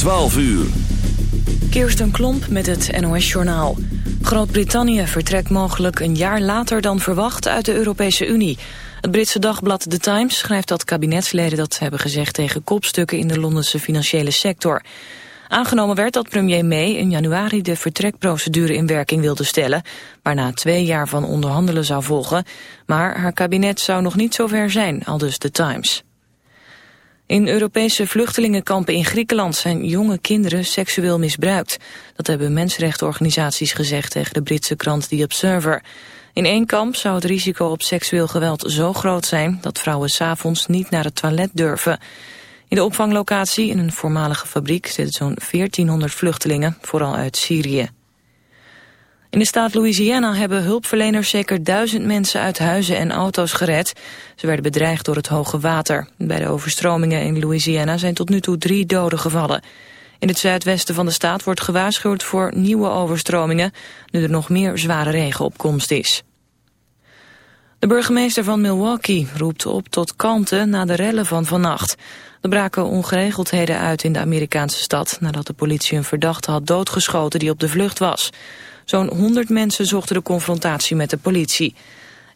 12 uur. Kirsten Klomp met het NOS-journaal. Groot-Brittannië vertrekt mogelijk een jaar later dan verwacht uit de Europese Unie. Het Britse dagblad The Times schrijft dat kabinetsleden dat hebben gezegd tegen kopstukken in de Londense financiële sector. Aangenomen werd dat premier May in januari de vertrekprocedure in werking wilde stellen, waarna twee jaar van onderhandelen zou volgen, maar haar kabinet zou nog niet zover zijn, aldus The Times. In Europese vluchtelingenkampen in Griekenland zijn jonge kinderen seksueel misbruikt. Dat hebben mensenrechtenorganisaties gezegd tegen de Britse krant The Observer. In één kamp zou het risico op seksueel geweld zo groot zijn dat vrouwen s'avonds niet naar het toilet durven. In de opvanglocatie in een voormalige fabriek zitten zo'n 1400 vluchtelingen, vooral uit Syrië. In de staat Louisiana hebben hulpverleners zeker duizend mensen uit huizen en auto's gered. Ze werden bedreigd door het hoge water. Bij de overstromingen in Louisiana zijn tot nu toe drie doden gevallen. In het zuidwesten van de staat wordt gewaarschuwd voor nieuwe overstromingen... nu er nog meer zware regen op komst is. De burgemeester van Milwaukee roept op tot kalmte na de rellen van vannacht. Er braken ongeregeldheden uit in de Amerikaanse stad... nadat de politie een verdachte had doodgeschoten die op de vlucht was. Zo'n 100 mensen zochten de confrontatie met de politie.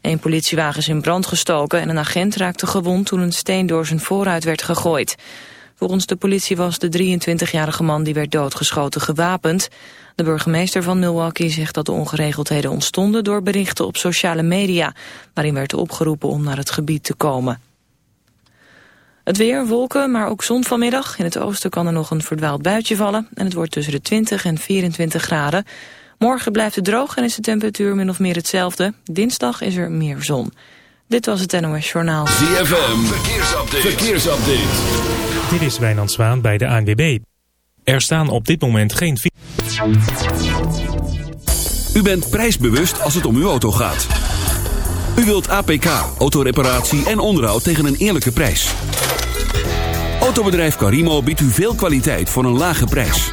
Een politiewagen is in brand gestoken en een agent raakte gewond... toen een steen door zijn vooruit werd gegooid. Volgens de politie was de 23-jarige man die werd doodgeschoten gewapend. De burgemeester van Milwaukee zegt dat de ongeregeldheden ontstonden... door berichten op sociale media, waarin werd opgeroepen om naar het gebied te komen. Het weer, wolken, maar ook zon vanmiddag. In het oosten kan er nog een verdwaald buitje vallen... en het wordt tussen de 20 en 24 graden. Morgen blijft het droog en is de temperatuur min of meer hetzelfde. Dinsdag is er meer zon. Dit was het NOS Journaal. ZFM, verkeersupdate. verkeersupdate. Dit is Wijnand Zwaan bij de ANWB. Er staan op dit moment geen... U bent prijsbewust als het om uw auto gaat. U wilt APK, autoreparatie en onderhoud tegen een eerlijke prijs. Autobedrijf Carimo biedt u veel kwaliteit voor een lage prijs.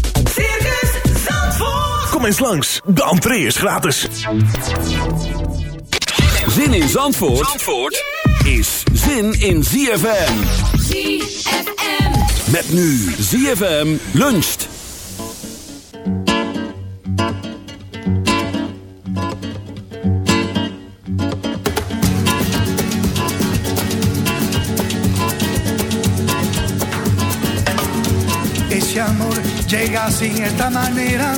Kom eens langs, de entree is gratis. Zin in Zandvoort, Zandvoort is zin in ZFM. ZFM. Met nu ZFM luncht. Ese amor llega sin esta manera,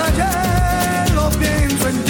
Ya callé, lo pienso en ti.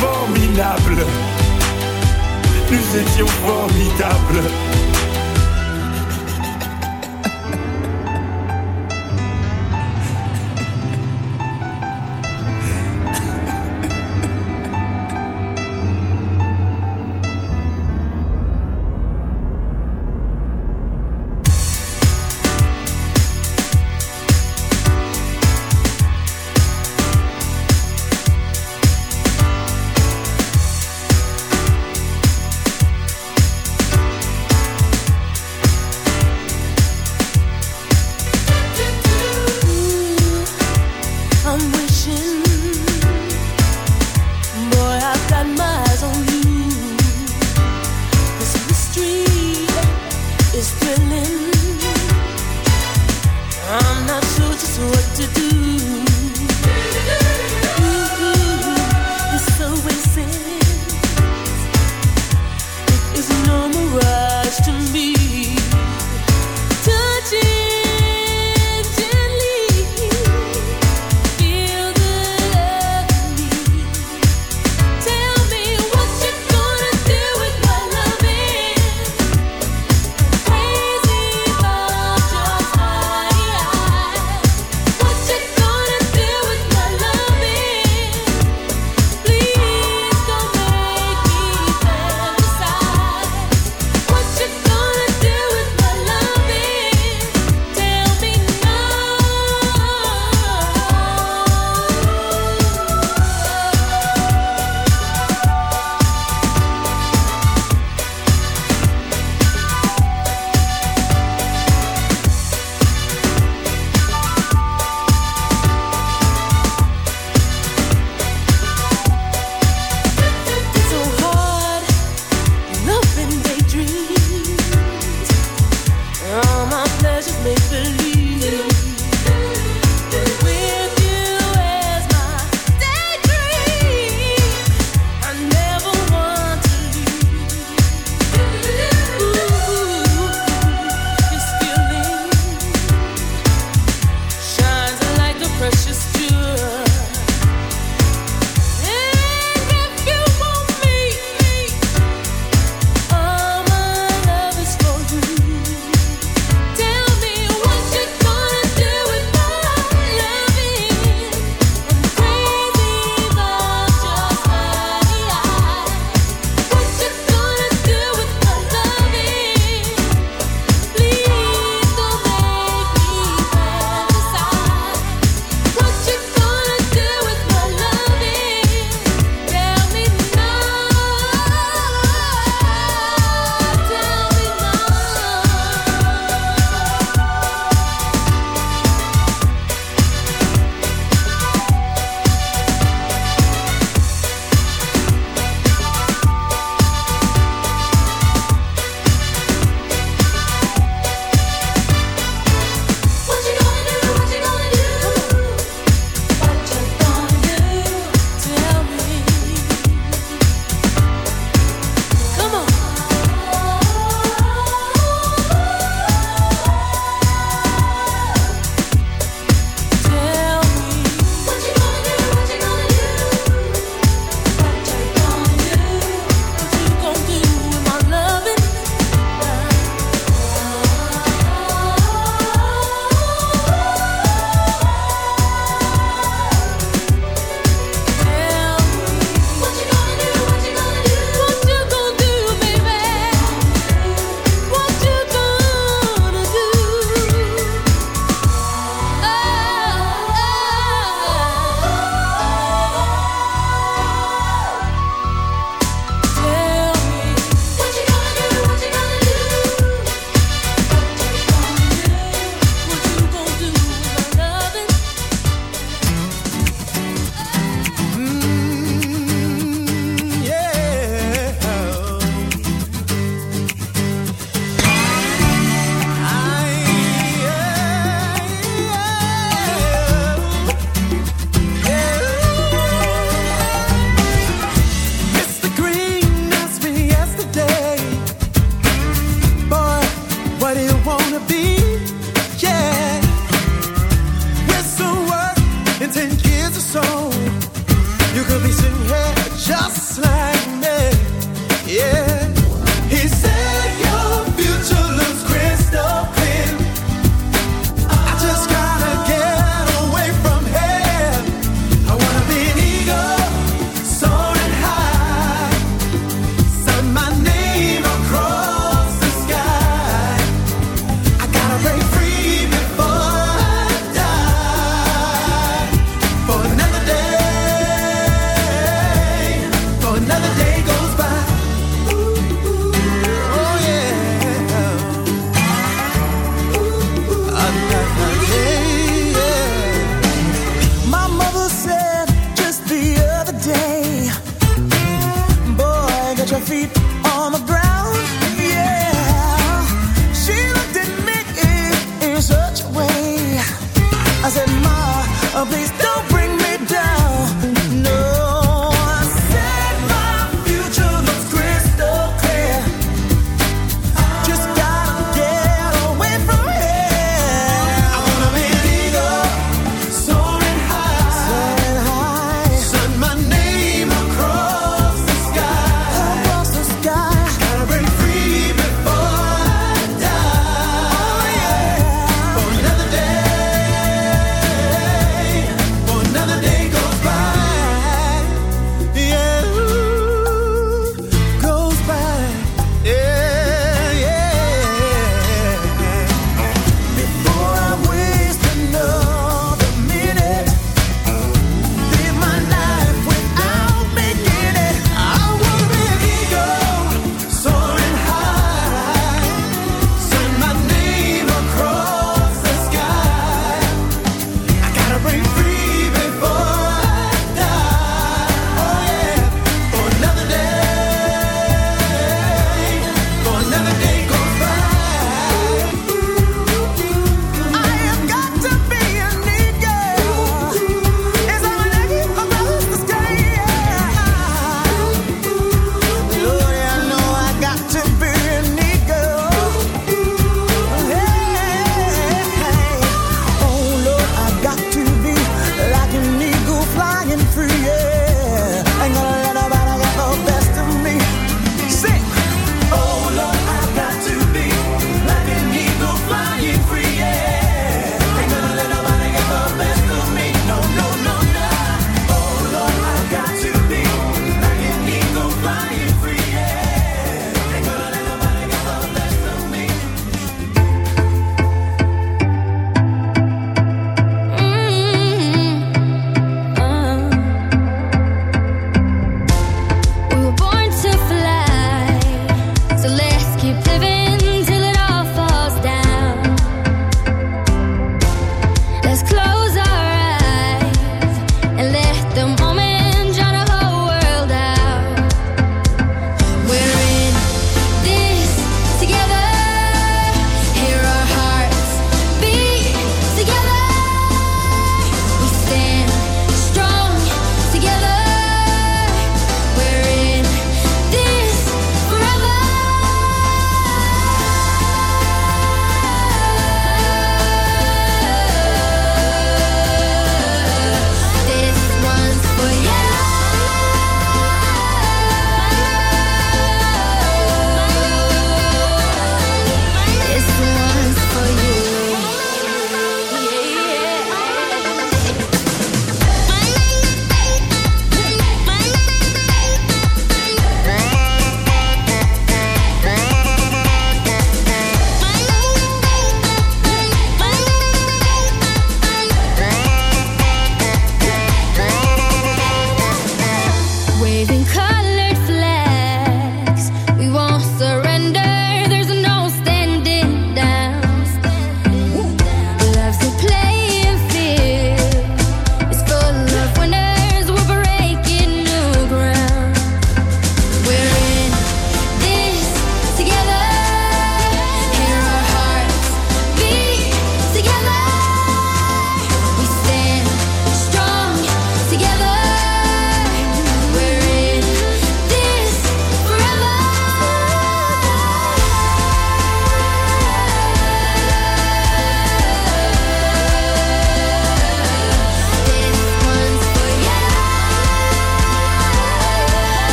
Formidable. Nous étions formidables.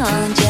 on.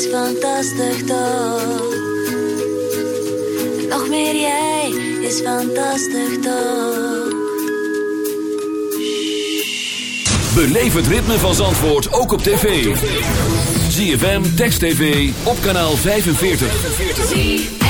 is fantastisch toch? Nog meer jij is fantastisch toch? Beleef het ritme van Zandvoort ook op tv. ZFM, Text TV, op kanaal 45.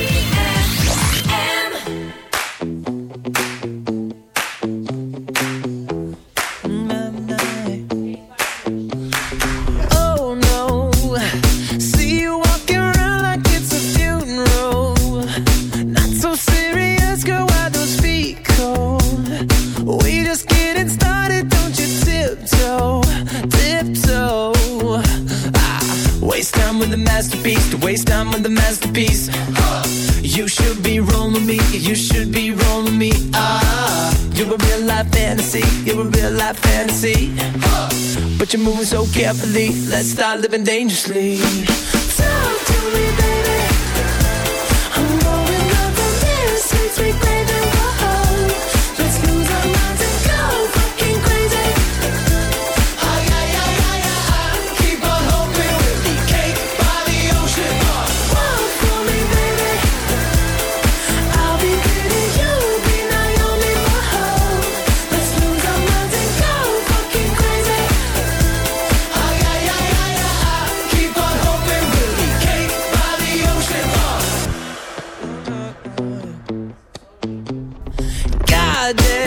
day.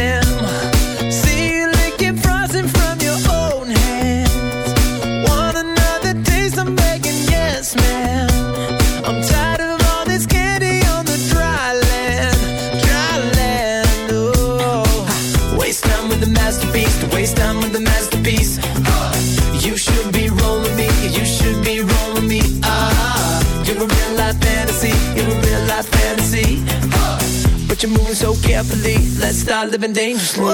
been dangerous.